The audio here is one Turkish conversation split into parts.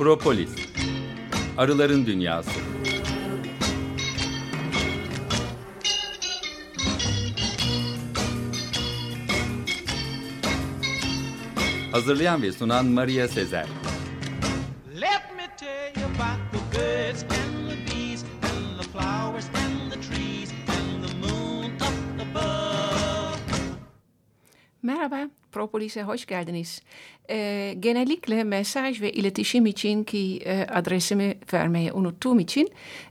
Propolis Arıların Dünyası. Hazırlayan ve sunan Maria Sezer Merhaba, Propolis'e hoş geldiniz. Ee, genellikle mesaj ve iletişim için ki e, adresimi vermeyi unuttuğum için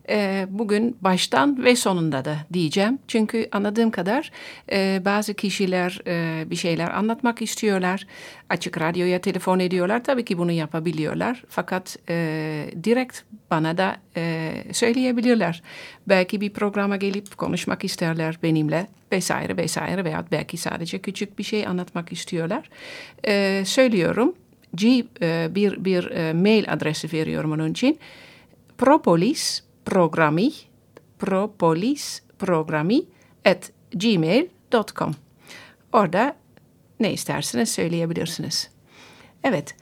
e, bugün baştan ve sonunda da diyeceğim. Çünkü anladığım kadar e, bazı kişiler e, bir şeyler anlatmak istiyorlar. Açık radyoya telefon ediyorlar. Tabii ki bunu yapabiliyorlar. Fakat e, direkt bana da e, söyleyebilirler. Belki bir programa gelip konuşmak isterler benimle vesaire vesaire veya belki sadece küçük bir şey anlatmak istiyorlar. E, söylüyorum. G, e, bir bir e, mail adresi veriyorum onun için. Propolis programi propolis programi at gmail.com Orada ne isterseniz söyleyebilirsiniz. Evet,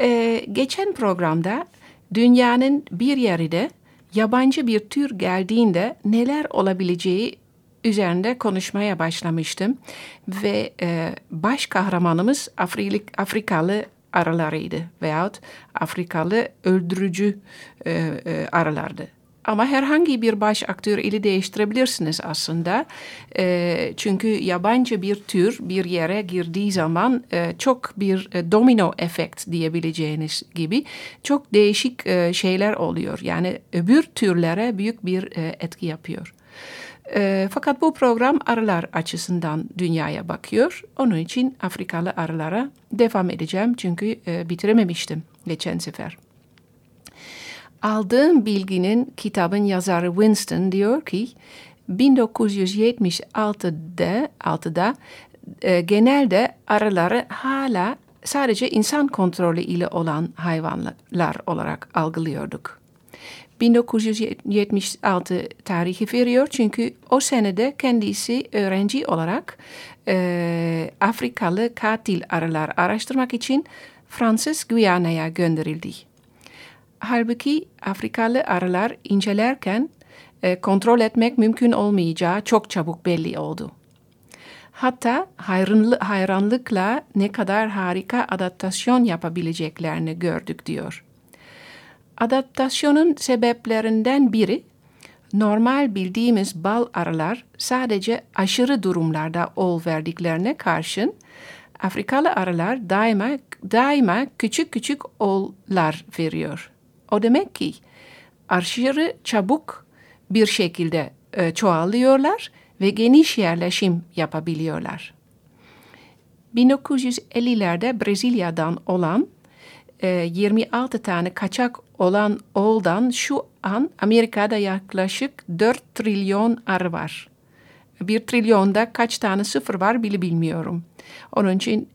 e, geçen programda dünyanın bir yerinde yabancı bir tür geldiğinde neler olabileceği üzerinde konuşmaya başlamıştım ve e, baş kahramanımız Afrik, Afrikalı arılarıydı veyahut Afrikalı öldürücü e, e, arılardı. Ama herhangi bir baş aktör ili değiştirebilirsiniz aslında. E, çünkü yabancı bir tür bir yere girdiği zaman e, çok bir e, domino efekt diyebileceğiniz gibi çok değişik e, şeyler oluyor. Yani öbür türlere büyük bir e, etki yapıyor. E, fakat bu program arılar açısından dünyaya bakıyor. Onun için Afrikalı arılara devam edeceğim çünkü e, bitirememiştim geçen sefer. Aldığım bilginin kitabın yazarı Winston diyor ki 1976'da 6'da e, genelde arıları hala sadece insan kontrolü ile olan hayvanlar olarak algılıyorduk. 1976 tarihi veriyor çünkü o senede kendisi öğrenci olarak e, Afrikalı katil arılar araştırmak için Fransız Guyana'ya gönderildi. Halbuki Afrikalı arılar incelerken e, kontrol etmek mümkün olmayacağı çok çabuk belli oldu. Hatta hayranlı, hayranlıkla ne kadar harika adaptasyon yapabileceklerini gördük diyor. Adaptasyonun sebeplerinden biri normal bildiğimiz bal arılar sadece aşırı durumlarda ol verdiklerine karşın Afrikalı arılar daima daima küçük küçük ollar veriyor. O demek ki aşırı çabuk bir şekilde e, çoğalıyorlar ve geniş yerleşim yapabiliyorlar. 1950'lerde Brezilya'dan olan e, 26 tane kaçak olan oğuldan şu an Amerika'da yaklaşık 4 trilyon arı var. Bir trilyonda kaç tane sıfır var bile bilmiyorum. Onun için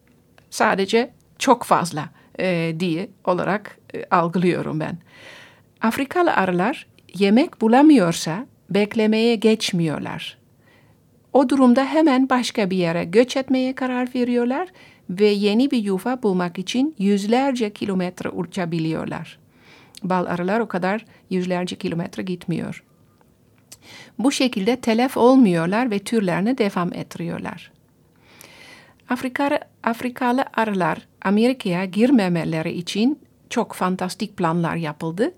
sadece çok fazla e, diye olarak e, algılıyorum ben. Afrikalı arılar yemek bulamıyorsa beklemeye geçmiyorlar. O durumda hemen başka bir yere göç etmeye karar veriyorlar ve yeni bir yuva bulmak için yüzlerce kilometre uçabiliyorlar. Bal arılar o kadar yüzlerce kilometre gitmiyor. Bu şekilde telef olmuyorlar ve türlerini devam ettiriyorlar. Afrikalı, Afrikalı arılar Amerika'ya girmemeleri için çok fantastik planlar yapıldı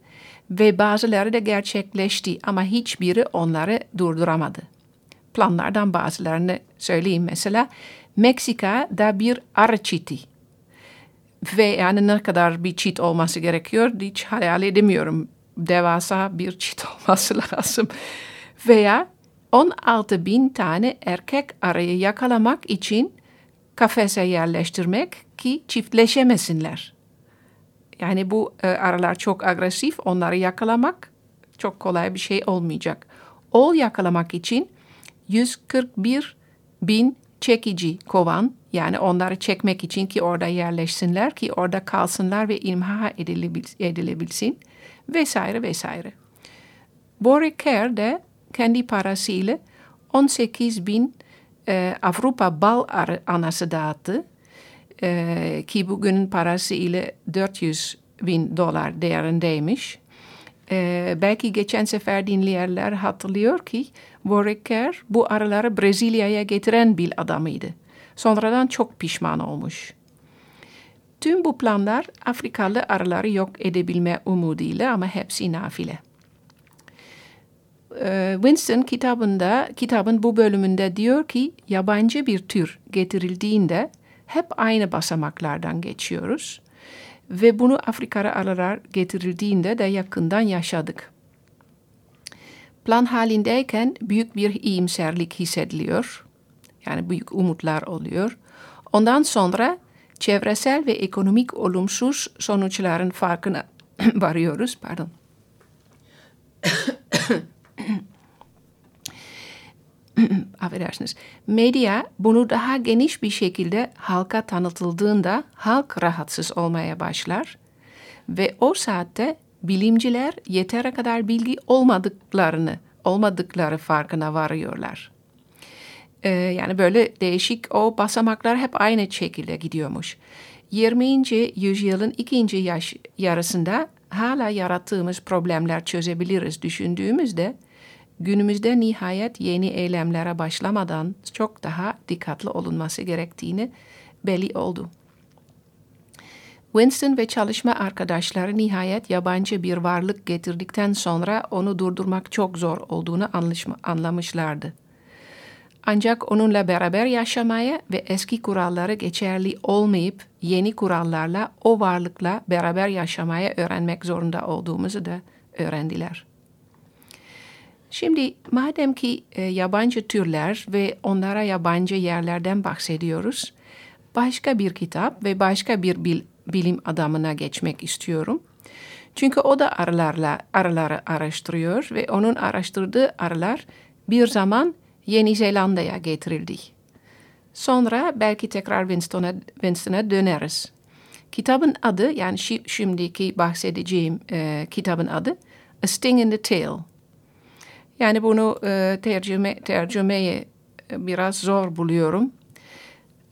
ve bazıları da gerçekleşti ama hiçbiri onları durduramadı. Planlardan bazılarını söyleyeyim mesela. Meksika'da bir arı çiti ve yani ne kadar bir çit olması gerekiyor hiç hayal edemiyorum. Devasa bir çit olması lazım. Veya 16 bin tane erkek arıyı yakalamak için kafese yerleştirmek ki çiftleşemesinler. Yani bu e, arılar çok agresif, onları yakalamak çok kolay bir şey olmayacak. Ol yakalamak için 141 bin çekici kovan yani onları çekmek için ki orada yerleşsinler ki orada kalsınlar ve imha edilebilsin vesaire vesaire. Boric Care de kendi parasıyla 18 bin e, Avrupa bal anası dağıttı e, ki bugün parası ile 400 bin dolar değerindeymiş. Ee, belki geçen sefer dinleyenler hatırlıyor ki Warwicker bu arıları Brezilya'ya getiren bir adamıydı. Sonradan çok pişman olmuş. Tüm bu planlar Afrikalı arıları yok edebilme umuduyla ama hepsi nafile. Ee, Winston kitabında, kitabın bu bölümünde diyor ki yabancı bir tür getirildiğinde hep aynı basamaklardan geçiyoruz ve bunu Afrikalı arılar getirildiğinde de yakından yaşadık. Plan halindeyken büyük bir iyimserlik hissediliyor. Yani büyük umutlar oluyor. Ondan sonra çevresel ve ekonomik olumsuz sonuçların farkına varıyoruz. Pardon. affedersiniz. Medya bunu daha geniş bir şekilde halka tanıtıldığında halk rahatsız olmaya başlar ve o saatte bilimciler yeteri kadar bilgi olmadıklarını, olmadıkları farkına varıyorlar. Ee, yani böyle değişik o basamaklar hep aynı şekilde gidiyormuş. 20. yüzyılın ikinci yaş yarısında hala yarattığımız problemler çözebiliriz düşündüğümüzde günümüzde nihayet yeni eylemlere başlamadan çok daha dikkatli olunması gerektiğini belli oldu. Winston ve çalışma arkadaşları nihayet yabancı bir varlık getirdikten sonra onu durdurmak çok zor olduğunu anlamışlardı. Ancak onunla beraber yaşamaya ve eski kuralları geçerli olmayıp yeni kurallarla o varlıkla beraber yaşamaya öğrenmek zorunda olduğumuzu da öğrendiler. Şimdi madem ki e, yabancı türler ve onlara yabancı yerlerden bahsediyoruz, başka bir kitap ve başka bir bil, bilim adamına geçmek istiyorum. Çünkü o da arılarla arıları araştırıyor ve onun araştırdığı arılar bir zaman Yeni Zelanda'ya getirildi. Sonra belki tekrar Winston'a Winston'a döneriz. Kitabın adı yani şimdiki bahsedeceğim e, kitabın adı A Sting in the Tail. Yani bunu e, tercüme, tercümeyi biraz zor buluyorum.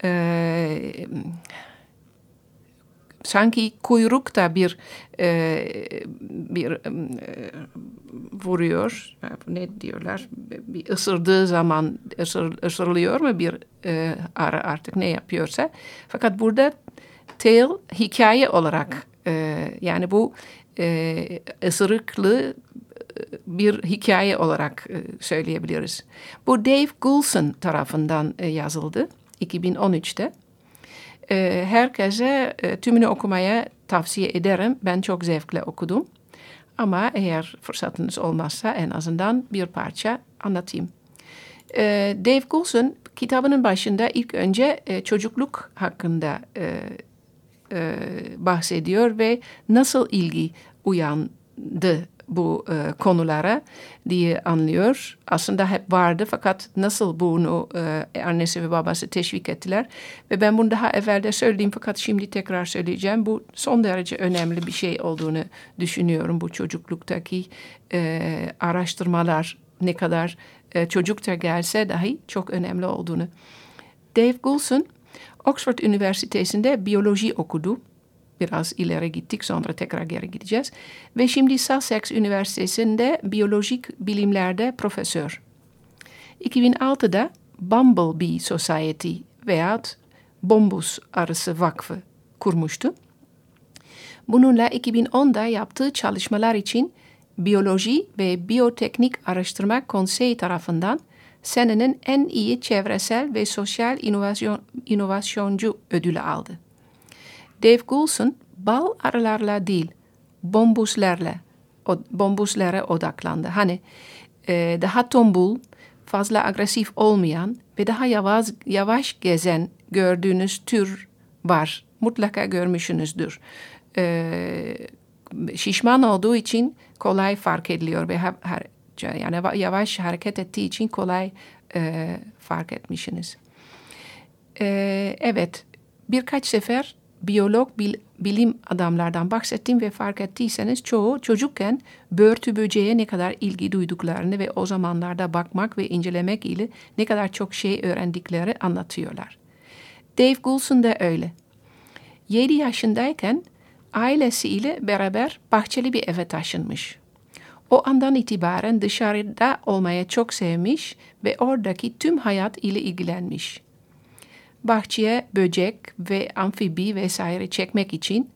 E, sanki kuyruk da bir e, bir e, vuruyor. Ne diyorlar? Bir ısırdığı zaman ısır, ısırılıyor mu bir e, arı artık ne yapıyorsa. Fakat burada tail hikaye olarak e, yani bu e, ısırıklı bir hikaye olarak e, söyleyebiliriz. Bu Dave Goulson tarafından e, yazıldı 2013'te. E, herkese tümünü okumaya tavsiye ederim. Ben çok zevkle okudum. Ama eğer fırsatınız olmazsa en azından bir parça anlatayım. Dave Goulson kitabının başında ilk önce çocukluk hakkında bahsediyor ve nasıl ilgi uyandı bu e, konulara diye anlıyor. Aslında hep vardı fakat nasıl bunu e, annesi ve babası teşvik ettiler. Ve ben bunu daha evvel de söyledim fakat şimdi tekrar söyleyeceğim. Bu son derece önemli bir şey olduğunu düşünüyorum bu çocukluktaki e, araştırmalar ne kadar e, çocukça gelse dahi çok önemli olduğunu. Dave Goulson Oxford Üniversitesi'nde biyoloji okudu biraz ileri gittik sonra tekrar geri gideceğiz. Ve şimdi Sussex Üniversitesi'nde biyolojik bilimlerde profesör. 2006'da Bumblebee Society veya Bombus Arısı Vakfı kurmuştu. Bununla 2010'da yaptığı çalışmalar için Biyoloji ve Biyoteknik Araştırma Konseyi tarafından senenin en iyi çevresel ve sosyal inovasyon, inovasyoncu ödülü aldı. Dave Goulson bal arılarla değil bombuslarla bombuslara odaklandı. Hani e, daha tombul, fazla agresif olmayan ve daha yavaş, yavaş gezen gördüğünüz tür var. Mutlaka görmüşsünüzdür. E, şişman olduğu için kolay fark ediliyor ve her, yani yavaş hareket ettiği için kolay e, fark etmişsiniz. E, evet, birkaç sefer biyolog bil, bilim adamlardan bahsettim ve fark ettiyseniz çoğu çocukken börtü böceğe ne kadar ilgi duyduklarını ve o zamanlarda bakmak ve incelemek ile ne kadar çok şey öğrendikleri anlatıyorlar. Dave Goulson da öyle. 7 yaşındayken ailesiyle beraber bahçeli bir eve taşınmış. O andan itibaren dışarıda olmaya çok sevmiş ve oradaki tüm hayat ile ilgilenmiş. Bahçeye böcek ve amfibi vesaire çekmek için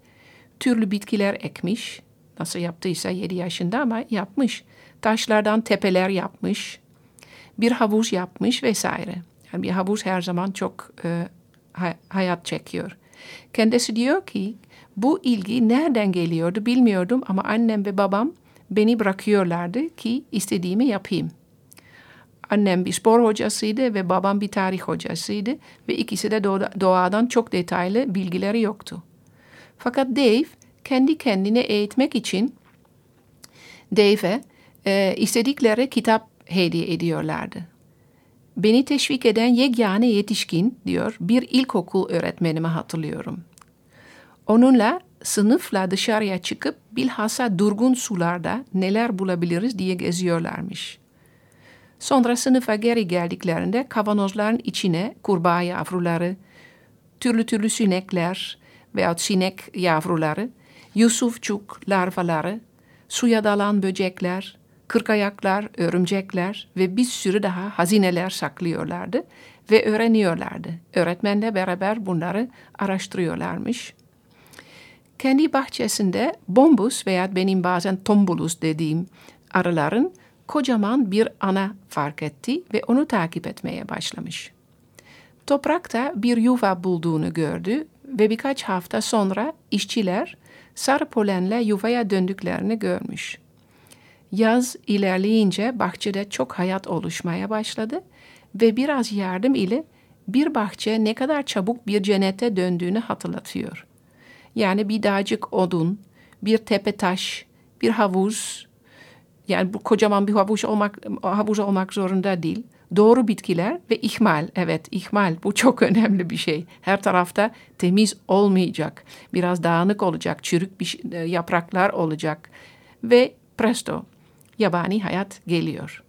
türlü bitkiler ekmiş. Nasıl yaptıysa 7 yaşında ama yapmış. Taşlardan tepeler yapmış. Bir havuz yapmış vesaire. Yani bir havuz her zaman çok e, hayat çekiyor. Kendisi diyor ki bu ilgi nereden geliyordu bilmiyordum ama annem ve babam beni bırakıyorlardı ki istediğimi yapayım. Annem bir spor hocasıydı ve babam bir tarih hocasıydı ve ikisi de doğadan çok detaylı bilgileri yoktu. Fakat Dave kendi kendine eğitmek için Dave'e e, istedikleri kitap hediye ediyorlardı. Beni teşvik eden yegane yetişkin diyor bir ilkokul öğretmenimi hatırlıyorum. Onunla sınıfla dışarıya çıkıp bilhassa durgun sularda neler bulabiliriz diye geziyorlarmış. Sonra sınıfa geri geldiklerinde kavanozların içine kurbağa yavruları, türlü türlü sinekler veya sinek yavruları, yusufçuk larvaları, suya dalan böcekler, kırkayaklar, örümcekler ve bir sürü daha hazineler saklıyorlardı ve öğreniyorlardı. Öğretmenle beraber bunları araştırıyorlarmış. Kendi bahçesinde bombus veya benim bazen tombulus dediğim arıların kocaman bir ana fark etti ve onu takip etmeye başlamış. Toprakta bir yuva bulduğunu gördü ve birkaç hafta sonra işçiler sarı polenle yuvaya döndüklerini görmüş. Yaz ilerleyince bahçede çok hayat oluşmaya başladı ve biraz yardım ile bir bahçe ne kadar çabuk bir cennete döndüğünü hatırlatıyor. Yani bir dağcık odun, bir tepe taş, bir havuz, yani bu kocaman bir havuz olmak, havuz olmak zorunda değil. Doğru bitkiler ve ihmal. Evet ihmal bu çok önemli bir şey. Her tarafta temiz olmayacak. Biraz dağınık olacak. Çürük bir, e, yapraklar olacak. Ve presto yabani hayat geliyor.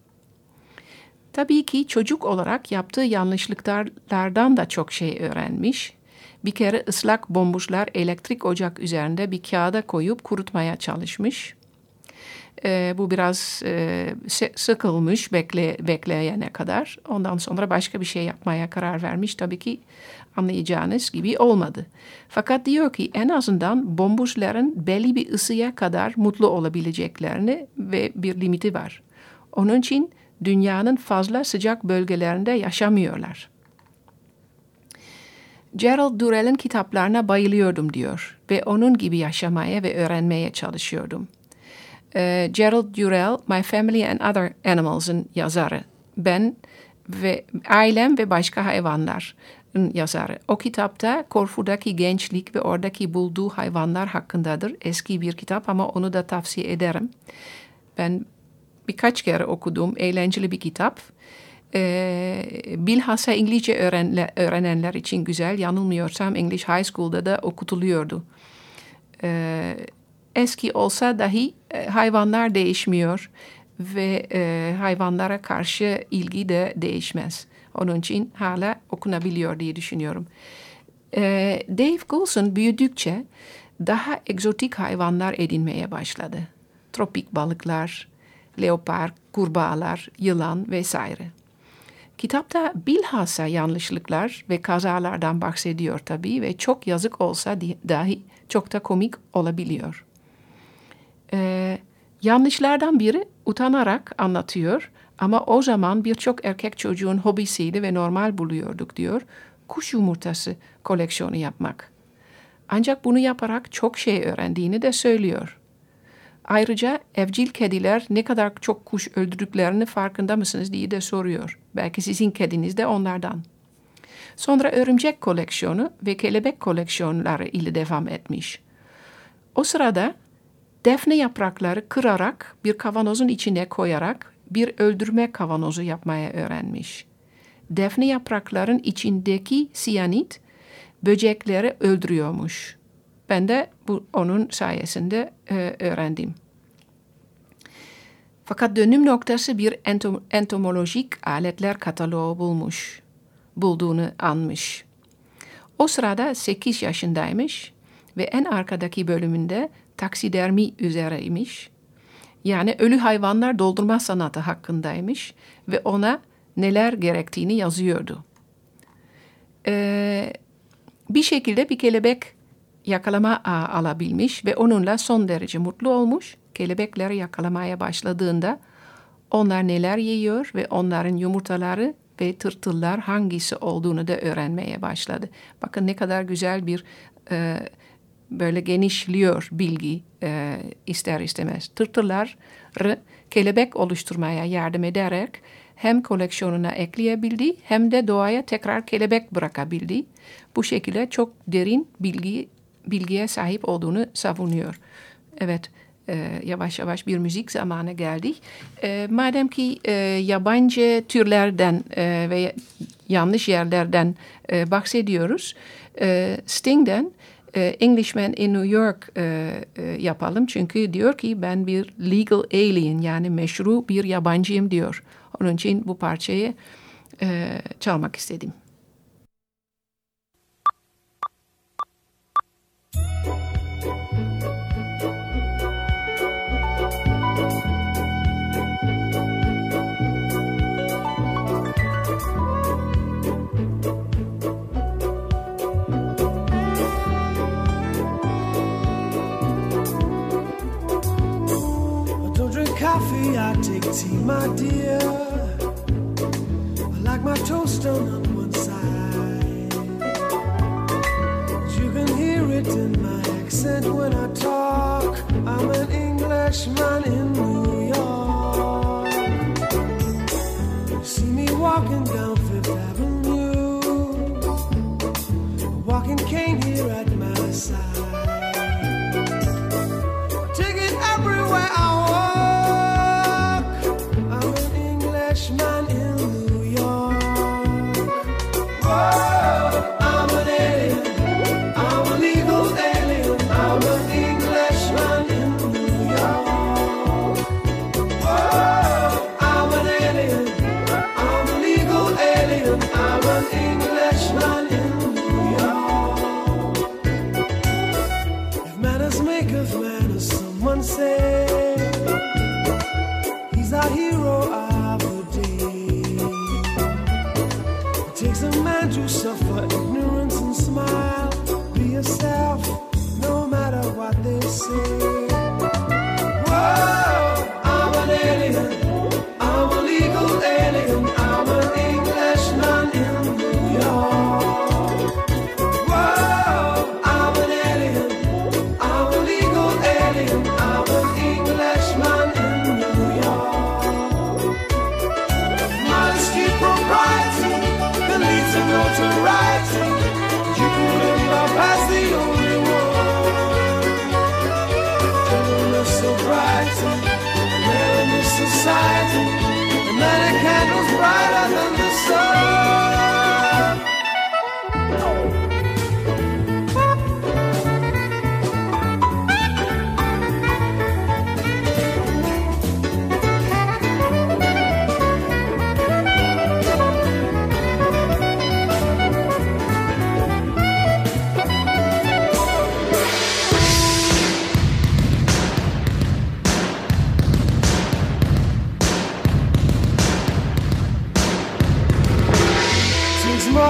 Tabii ki çocuk olarak yaptığı yanlışlıklardan da çok şey öğrenmiş. Bir kere ıslak bombuşlar elektrik ocak üzerinde bir kağıda koyup kurutmaya çalışmış. E, bu biraz e, sıkılmış bekle, bekleyene kadar. Ondan sonra başka bir şey yapmaya karar vermiş. Tabii ki anlayacağınız gibi olmadı. Fakat diyor ki en azından bombuşların belli bir ısıya kadar mutlu olabileceklerini ve bir limiti var. Onun için dünyanın fazla sıcak bölgelerinde yaşamıyorlar. Gerald Durrell'in kitaplarına bayılıyordum diyor ve onun gibi yaşamaya ve öğrenmeye çalışıyordum. Ee, Gerald Durrell, My Family and Other Animals'ın yazarı. Ben ve ailem ve başka hayvanların yazarı. O kitapta Korfu'daki gençlik ve oradaki bulduğu hayvanlar hakkındadır. Eski bir kitap ama onu da tavsiye ederim. Ben birkaç kere okudum. Eğlenceli bir kitap. Ee, bilhassa İngilizce öğrenenler için güzel. Yanılmıyorsam English High School'da da okutuluyordu. Ee, eski olsa dahi e, hayvanlar değişmiyor ve e, hayvanlara karşı ilgi de değişmez. Onun için hala okunabiliyor diye düşünüyorum. E, Dave Coulson büyüdükçe daha egzotik hayvanlar edinmeye başladı. Tropik balıklar, leopar, kurbağalar, yılan vesaire. Kitapta bilhassa yanlışlıklar ve kazalardan bahsediyor tabii ve çok yazık olsa dahi çok da komik olabiliyor. Ee, yanlışlardan biri utanarak anlatıyor ama o zaman birçok erkek çocuğun hobisiydi ve normal buluyorduk diyor. Kuş yumurtası koleksiyonu yapmak. Ancak bunu yaparak çok şey öğrendiğini de söylüyor. Ayrıca evcil kediler ne kadar çok kuş öldürdüklerini farkında mısınız diye de soruyor. Belki sizin kediniz de onlardan. Sonra örümcek koleksiyonu ve kelebek koleksiyonları ile devam etmiş. O sırada defne yaprakları kırarak bir kavanozun içine koyarak bir öldürme kavanozu yapmaya öğrenmiş. Defne yaprakların içindeki siyanit böcekleri öldürüyormuş. Ben de bu onun sayesinde e, öğrendim. Fakat dönüm noktası bir entom entomolojik aletler kataloğu bulmuş, bulduğunu anmış. O sırada 8 yaşındaymış Ve en arkadaki bölümünde taksidermi üzereymiş. Yani ölü hayvanlar doldurma sanatı hakkındaymış ve ona neler gerektiğini yazıyordu. Ee, bir şekilde bir kelebek yakalama ağı alabilmiş ve onunla son derece mutlu olmuş. Kelebekleri yakalamaya başladığında onlar neler yiyor ve onların yumurtaları ve tırtıllar hangisi olduğunu da öğrenmeye başladı. Bakın ne kadar güzel bir e, böyle genişliyor bilgi e, ister istemez. Tırtılları kelebek oluşturmaya yardım ederek hem koleksiyonuna ekleyebildi hem de doğaya tekrar kelebek bırakabildi. Bu şekilde çok derin bilgi bilgiye sahip olduğunu savunuyor. Evet, e, yavaş yavaş bir müzik zamanı geldi. E, madem ki e, yabancı türlerden e, ve yanlış yerlerden e, bahsediyoruz, e, Sting'den Englishman in New York e, e, yapalım. Çünkü diyor ki ben bir legal alien yani meşru bir yabancıyım diyor. Onun için bu parçayı e, çalmak istedim. See, my dear.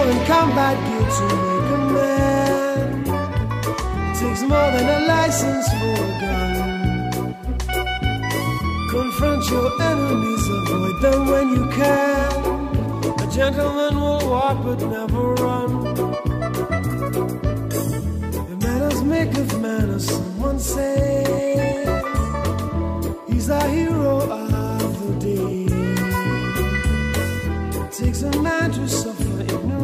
More than combat gear to make a man. Takes more than a license for a gun. Confront your enemies, avoid them when you can. A gentleman will walk but never run. The manners make of manners, someone say. He's our hero of the day. Takes a man to suffer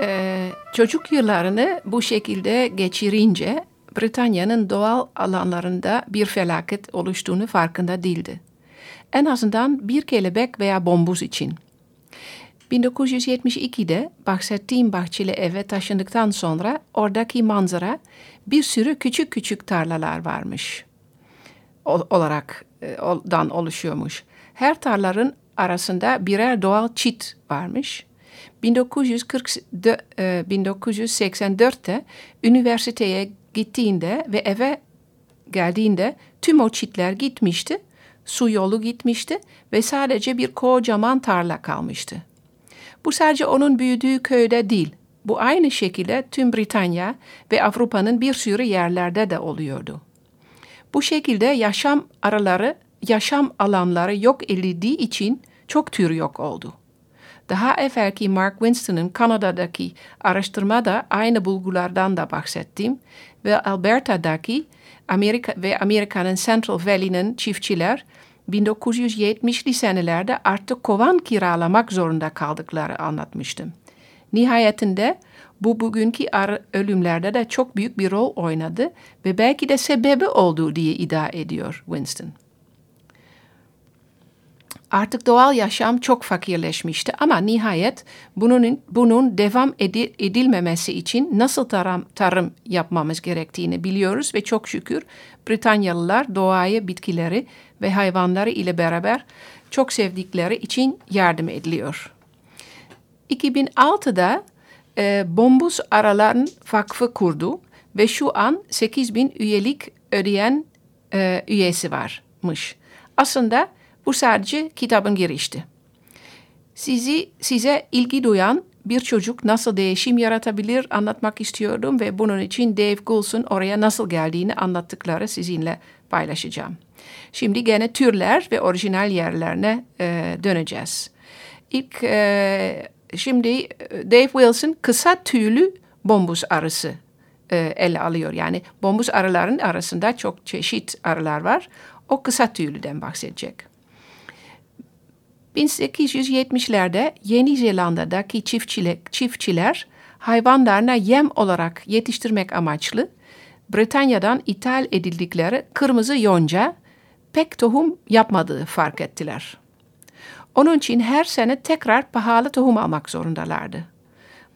Ee, çocuk yıllarını bu şekilde geçirince Britanya'nın doğal alanlarında bir felaket oluştuğunu farkında değildi. En azından bir kelebek veya bombuz için. 1972'de bahsettiğim bahçeli eve taşındıktan sonra oradaki manzara bir sürü küçük küçük tarlalar varmış. O- olarak e, dan oluşuyormuş. Her tarlaların arasında birer doğal çit varmış. 1940, e, 1984'te üniversiteye gittiğinde ve eve geldiğinde tüm o çitler gitmişti, su yolu gitmişti ve sadece bir kocaman tarla kalmıştı. Bu sadece onun büyüdüğü köyde değil, bu aynı şekilde tüm Britanya ve Avrupa'nın bir sürü yerlerde de oluyordu. Bu şekilde yaşam araları, yaşam alanları yok edildiği için çok tür yok oldu. Daha evvelki Mark Winston'ın Kanada'daki araştırmada aynı bulgulardan da bahsettim ve Alberta'daki Amerika ve Amerika'nın Central Valley'nin çiftçiler 1970'li senelerde artık kovan kiralamak zorunda kaldıkları anlatmıştım. Nihayetinde bu bugünkü ölümlerde de çok büyük bir rol oynadı ve belki de sebebi oldu diye iddia ediyor Winston. Artık doğal yaşam çok fakirleşmişti ama nihayet bunun, bunun devam edi- edilmemesi için nasıl tarım, tarım yapmamız gerektiğini biliyoruz ve çok şükür Britanyalılar doğayı, bitkileri ve hayvanları ile beraber çok sevdikleri için yardım ediliyor. 2006'da e, Bombus Araların Vakfı kurdu ve şu an 8 bin üyelik ödeyen e, üyesi varmış. Aslında sadece kitabın girişti. Sizi size ilgi duyan bir çocuk nasıl değişim yaratabilir anlatmak istiyordum ve bunun için Dave Gouls'un oraya nasıl geldiğini anlattıkları sizinle paylaşacağım. Şimdi gene türler ve orijinal yerlerine e, döneceğiz. İlk e, şimdi e, Dave Wilson kısa tüylü bombus arısı e, ele alıyor. Yani bombus arıların arasında çok çeşit arılar var. O kısa tüylüden bahsedecek. 1870'lerde Yeni Zelanda'daki çiftçiler, hayvanlarına yem olarak yetiştirmek amaçlı Britanya'dan ithal edildikleri kırmızı yonca pek tohum yapmadığı fark ettiler. Onun için her sene tekrar pahalı tohum almak zorundalardı.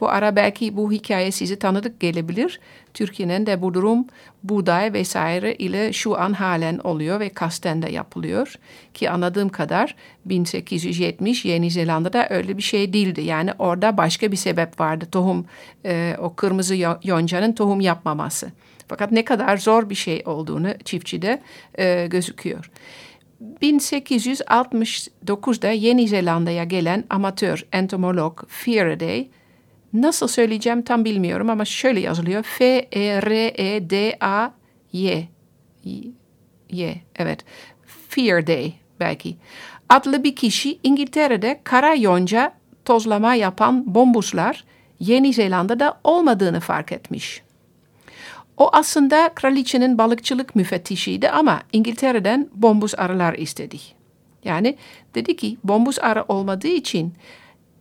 Bu ara belki bu hikaye size tanıdık gelebilir. Türkiye'nin de bu durum buğday vesaire ile şu an halen oluyor ve kasten de yapılıyor. Ki anladığım kadar 1870 Yeni Zelanda'da öyle bir şey değildi. Yani orada başka bir sebep vardı. Tohum, e, o kırmızı yoncanın tohum yapmaması. Fakat ne kadar zor bir şey olduğunu çiftçide e, gözüküyor. 1869'da Yeni Zelanda'ya gelen amatör entomolog Faraday Nasıl söyleyeceğim tam bilmiyorum ama şöyle yazılıyor. F-E-R-E-D-A-Y. Y, evet. Fear Day belki. Adlı bir kişi İngiltere'de kara yonca tozlama yapan bombuslar Yeni Zelanda'da olmadığını fark etmiş. O aslında kraliçenin balıkçılık müfettişiydi ama İngiltere'den bombus arılar istedi. Yani dedi ki bombus arı olmadığı için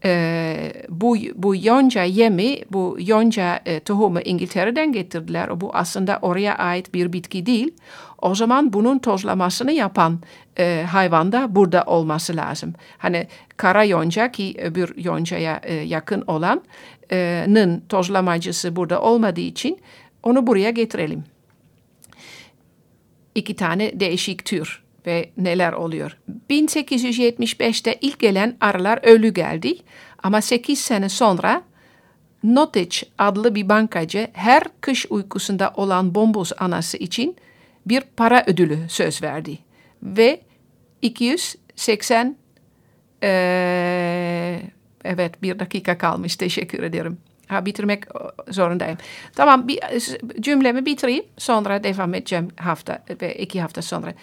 e, bu, bu yonca yemi, bu yonca e, tohumu İngiltere'den getirdiler. Bu aslında oraya ait bir bitki değil. O zaman bunun tozlamasını yapan e, hayvan da burada olması lazım. Hani kara yonca ki öbür yoncaya e, yakın olanın tozlamacısı burada olmadığı için onu buraya getirelim. İki tane değişik tür ve neler oluyor. 1875'te ilk gelen arılar ölü geldi ama 8 sene sonra Nottage adlı bir bankacı her kış uykusunda olan bombos anası için bir para ödülü söz verdi. Ve 280 ee, evet bir dakika kalmış teşekkür ederim. Ha, bitirmek zorundayım. Tamam bir cümlemi bitireyim sonra devam edeceğim hafta ve iki hafta sonra.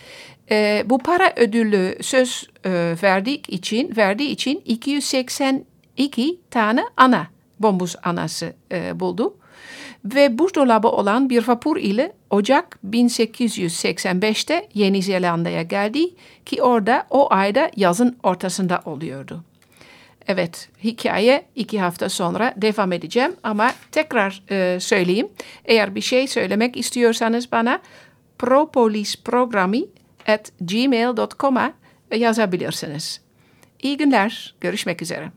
E, bu para ödülü söz e, verdik için verdiği için 282 tane ana bombus anası e, buldu. Ve buzdolabı olan bir vapur ile Ocak 1885'te Yeni Zelanda'ya geldi ki orada o ayda yazın ortasında oluyordu. Evet, hikaye iki hafta sonra devam edeceğim ama tekrar e, söyleyeyim. Eğer bir şey söylemek istiyorsanız bana propolisprogrami@gmail.com'a yazabilirsiniz. İyi günler, görüşmek üzere.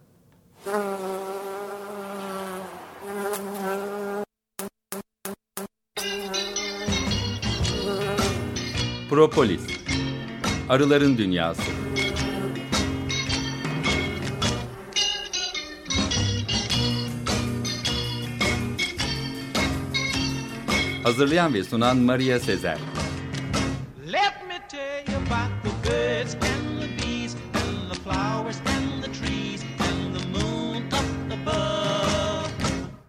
Propolis Arıların Dünyası Hazırlayan ve sunan Maria Sezer